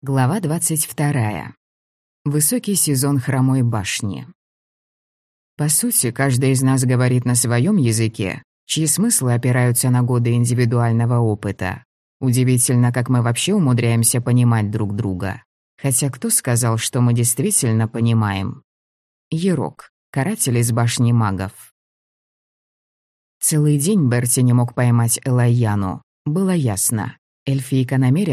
Глава 22. Высокий сезон хромой башни. По сути, каждый из нас говорит на своем языке, чьи смыслы опираются на годы индивидуального опыта. Удивительно, как мы вообще умудряемся понимать друг друга. Хотя кто сказал, что мы действительно понимаем? Ерок, каратель из башни магов. Целый день Берти не мог поймать Элайяну. Было ясно. Эльфийка намерена